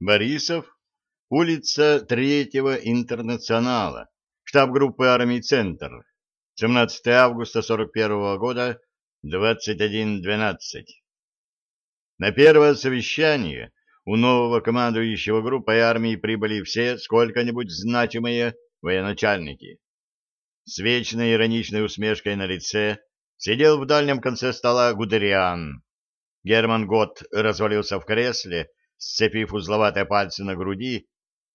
Борисов, улица Третьего Интернационала, штаб группы армий «Центр», 17 августа 41 года, 21.12. На первое совещание у нового командующего группой армии прибыли все сколько-нибудь значимые военачальники. С вечной ироничной усмешкой на лице сидел в дальнем конце стола Гудериан. Герман Гот развалился в кресле, сцепив узловатые пальцы на груди,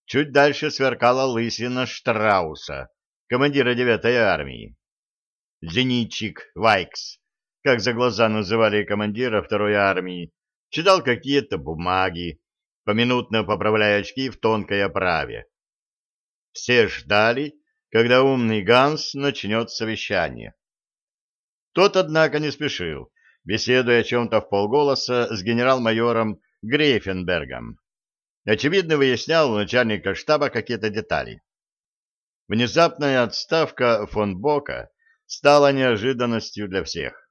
чуть дальше сверкала лысина Штрауса, командира 9-й армии. Зенитчик Вайкс, как за глаза называли командира второй армии, читал какие-то бумаги, поминутно поправляя очки в тонкой оправе. Все ждали, когда умный Ганс начнет совещание. Тот, однако, не спешил, беседуя о чем-то в полголоса с генерал-майором Грейфенбергом. Очевидно, выяснял у начальника штаба какие-то детали. Внезапная отставка фон Бока стала неожиданностью для всех.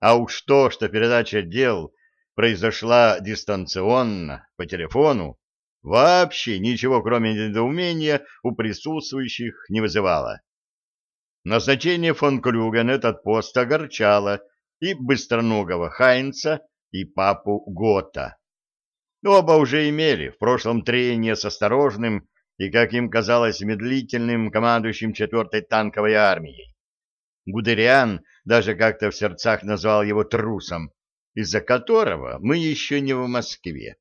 А уж то, что передача дел произошла дистанционно, по телефону, вообще ничего, кроме недоумения, у присутствующих не вызывало. Назначение фон Клюга на этот пост огорчало и быстроногого Хайнца, и папу Гота. Оба уже имели в прошлом трение с осторожным и, как им казалось, медлительным командующим 4-й танковой армией. Гудериан даже как-то в сердцах назвал его трусом, из-за которого мы еще не в Москве.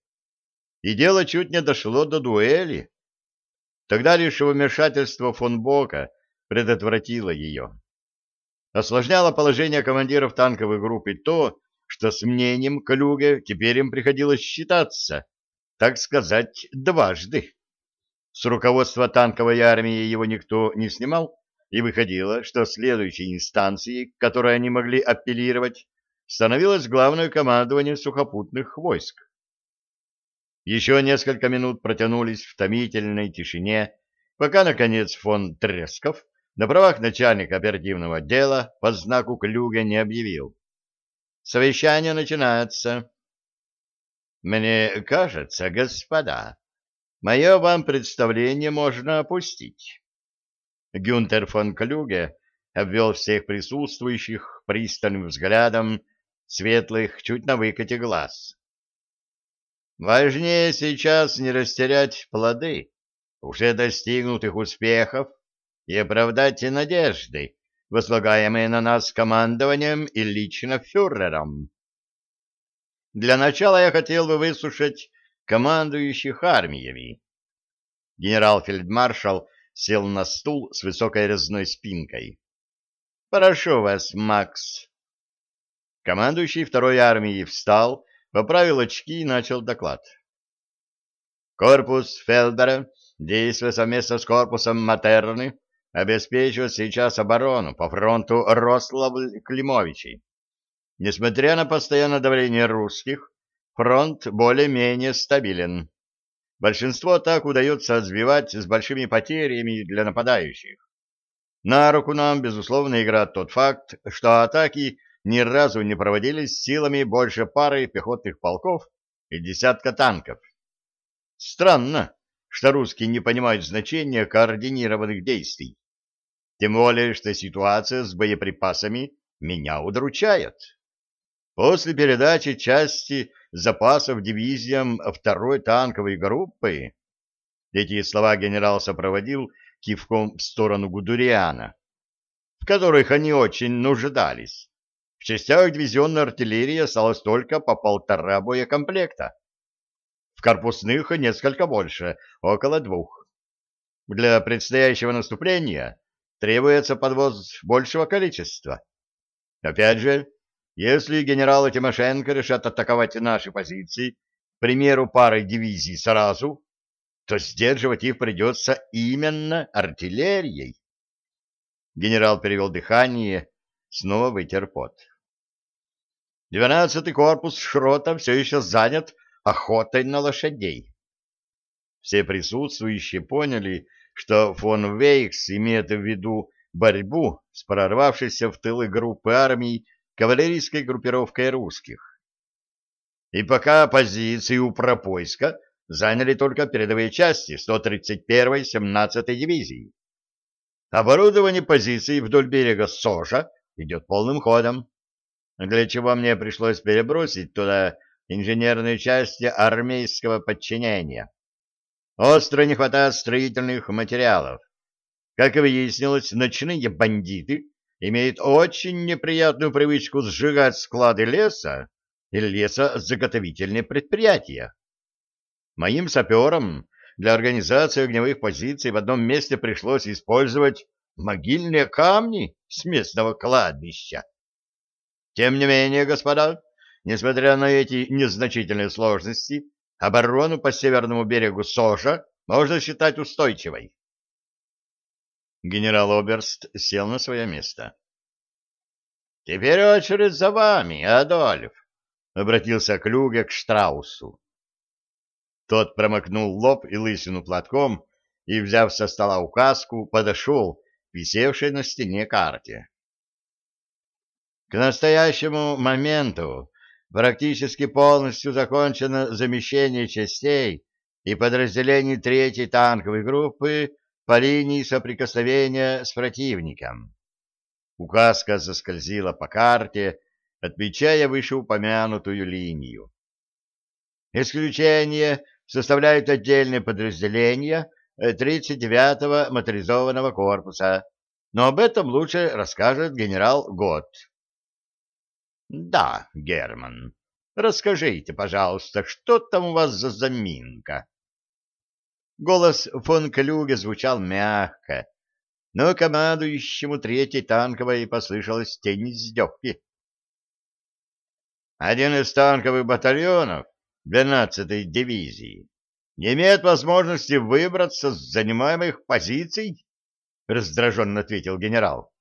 И дело чуть не дошло до дуэли. Тогда лишь вмешательство фон Бока предотвратило ее. Осложняло положение командиров танковой группы то, что с мнением Клюге теперь им приходилось считаться, так сказать, дважды. С руководства танковой армии его никто не снимал, и выходило, что следующей инстанцией, к которой они могли апеллировать, становилось главное командование сухопутных войск. Еще несколько минут протянулись в томительной тишине, пока, наконец, фон Тресков на правах начальника оперативного отдела по знаку Клюга не объявил. Совещание начинается. Мне кажется, господа, мое вам представление можно опустить. Гюнтер фон Клюге обвел всех присутствующих пристальным взглядом светлых, чуть на выкате глаз. Важнее сейчас не растерять плоды уже достигнутых успехов и оправдать надежды, возлагаемые на нас командованием и лично фюрером. Для начала я хотел бы выслушать командующих армиями. Генерал-фельдмаршал сел на стул с высокой резной спинкой. «Прошу вас, Макс». Командующий второй армией встал, поправил очки и начал доклад. Корпус Фелдера, действуя совместно с корпусом Матерны, обеспечивает сейчас оборону по фронту Рославль-Климовичей. Несмотря на постоянное давление русских, фронт более-менее стабилен. Большинство атак удается отбивать с большими потерями для нападающих. На руку нам, безусловно, играет тот факт, что атаки ни разу не проводились силами больше пары пехотных полков и десятка танков. Странно, что русские не понимают значения координированных действий. Тем более, что ситуация с боеприпасами меня удручает. После передачи части запасов дивизиям второй танковой группы эти слова генерал сопроводил кивком в сторону Гудуриана, в которых они очень нуждались. В частях дивизионной артиллерии осталось только по полтора боекомплекта. В корпусных несколько больше, около двух. Для предстоящего наступления требуется подвоз большего количества. Опять же, если генералы Тимошенко решат атаковать наши позиции, к примеру, парой дивизий сразу, то сдерживать их придется именно артиллерией. Генерал перевел дыхание, снова вытер пот. Двенадцатый корпус Шрота все еще занят охотой на лошадей. Все присутствующие поняли, что фон Вейкс имеет в виду борьбу с прорвавшейся в тылы группы армий кавалерийской группировкой русских. И пока позиции у Пропойска заняли только передовые части 131-й 17-й дивизии. Оборудование позиций вдоль берега Сожа идет полным ходом, для чего мне пришлось перебросить туда инженерные части армейского подчинения. Остро не хватает строительных материалов. Как и выяснилось, ночные бандиты имеют очень неприятную привычку сжигать склады леса и лесозаготовительные предприятия. Моим саперам для организации огневых позиций в одном месте пришлось использовать могильные камни с местного кладбища. Тем не менее, господа, несмотря на эти незначительные сложности, оборону по северному берегу Сожа можно считать устойчивой. Генерал Оберст сел на свое место. — Теперь очередь за вами, Адольф, — обратился Клюге к Штраусу. Тот промокнул лоб и лысину платком и, взяв со стола указку, подошел к висевшей на стене карте. К настоящему моменту практически полностью закончено замещение частей и подразделений третьей танковой группы по линии соприкосновения с противником. Указка заскользила по карте, отмечая вышеупомянутую линию. Исключение составляют отдельные подразделения 39-го моторизованного корпуса, но об этом лучше расскажет генерал Гott. Да, Герман, расскажите, пожалуйста, что там у вас за заминка? Голос фон Клюге звучал мягко, но командующему третьей танковой послышалась тень издевки. Один из танковых батальонов 12-й дивизии не имеет возможности выбраться с занимаемых позиций, раздраженно ответил генерал.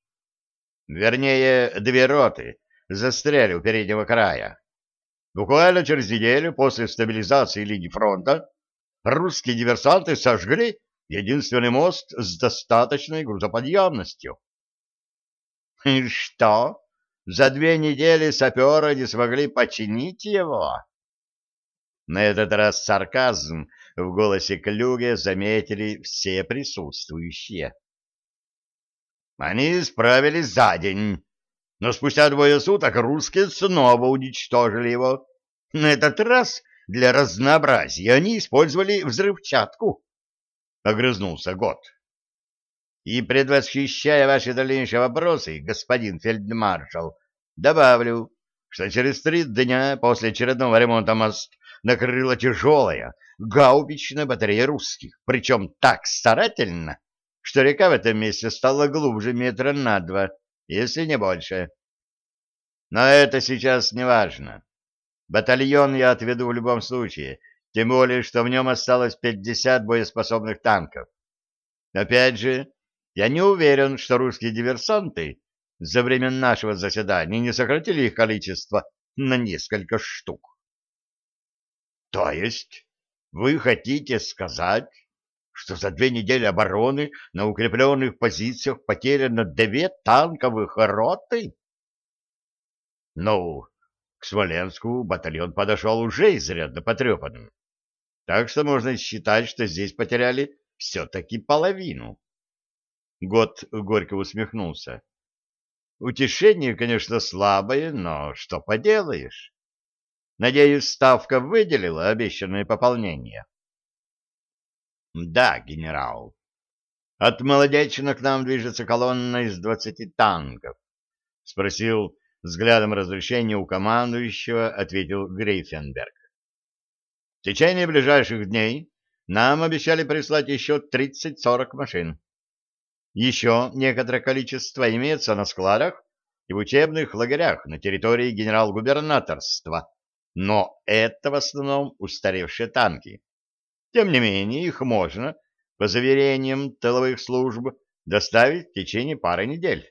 Вернее, две роты застряли у переднего края. Буквально через неделю после стабилизации линии фронта русские диверсанты сожгли единственный мост с достаточной грузоподъемностью. — И что, за две недели саперы не смогли починить его? На этот раз сарказм в голосе Клюге заметили все присутствующие. Они справились за день, но спустя двое суток русские снова уничтожили его. На этот раз для разнообразия они использовали взрывчатку. Огрызнулся Гот. И, предвосхищая ваши дальнейшие вопросы, господин фельдмаршал, добавлю, что через три дня после очередного ремонта мост накрыла тяжелая гаубичная батарея русских, причем так старательно, что река в этом месте стала глубже метра на два, если не больше. Но это сейчас не важно. Батальон я отведу в любом случае, тем более, что в нем осталось 50 боеспособных танков. Опять же, я не уверен, что русские диверсанты за время нашего заседания не сократили их количество на несколько штук. То есть вы хотите сказать, что за две недели обороны на укрепленных позициях потеряно две танковых роты? Ну, к Смоленску батальон подошел уже изрядно потрепанным. Так что можно считать, что здесь потеряли все-таки половину. Год горько усмехнулся. Утешение, конечно, слабое, но что поделаешь? Надеюсь, Ставка выделила обещанное пополнение. Да, генерал. От Молодечина к нам движется колонна из двадцати танков. Спросил взглядом разрешения у командующего, ответил Грейфенберг. В течение ближайших дней нам обещали прислать еще 30-40 машин. Еще некоторое количество имеется на складах и в учебных лагерях на территории генерал-губернаторства, но это в основном устаревшие танки. Тем не менее, их можно, по заверениям тыловых служб, доставить в течение пары недель.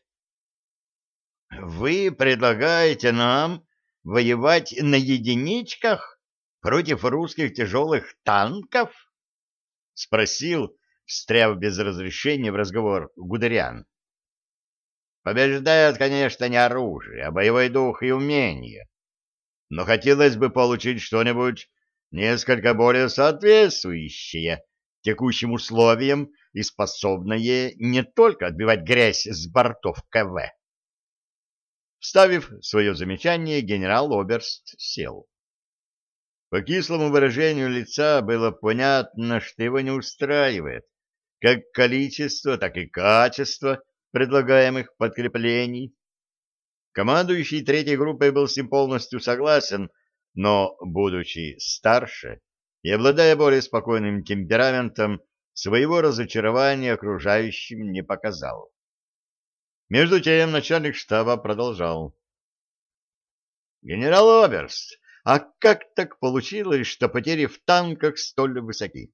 Вы предлагаете нам воевать на единичках против русских тяжелых танков? — спросил, встряв без разрешения в разговор Гудериан. Побеждает, конечно, не оружие, а боевой дух и умение. Но хотелось бы получить что-нибудь несколько более соответствующее текущим условиям и способное не только отбивать грязь с бортов КВ. Вставив свое замечание, генерал-оберст сел. По кислому выражению лица было понятно, что его не устраивает как количество, так и качество предлагаемых подкреплений. Командующий третьей группой был с ним полностью согласен, но, будучи старше и обладая более спокойным темпераментом, своего разочарования окружающим не показал. Между тем начальник штаба продолжал. «Генерал Оберст, а как так получилось, что потери в танках столь высоки?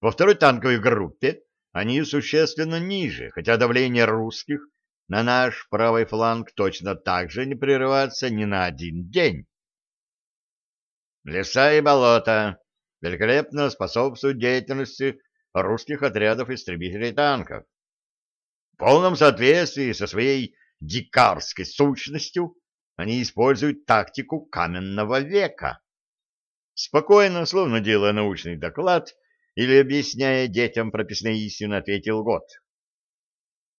Во второй танковой группе они существенно ниже, хотя давление русских на наш правый фланг точно так же не прерывается ни на один день. Леса и болота великолепно способствуют деятельности русских отрядов истребителей танков. В полном соответствии со своей дикарской сущностью они используют тактику каменного века. Спокойно, словно делая научный доклад или объясняя детям прописные истины, ответил Год.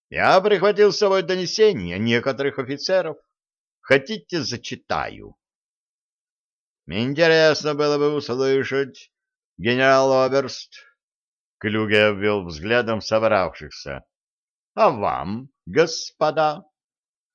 Я прихватил с собой донесения некоторых офицеров. Хотите, зачитаю? Интересно было бы услышать, генерал Оберст. Клюге обвел взглядом собравшихся. А вам, господа?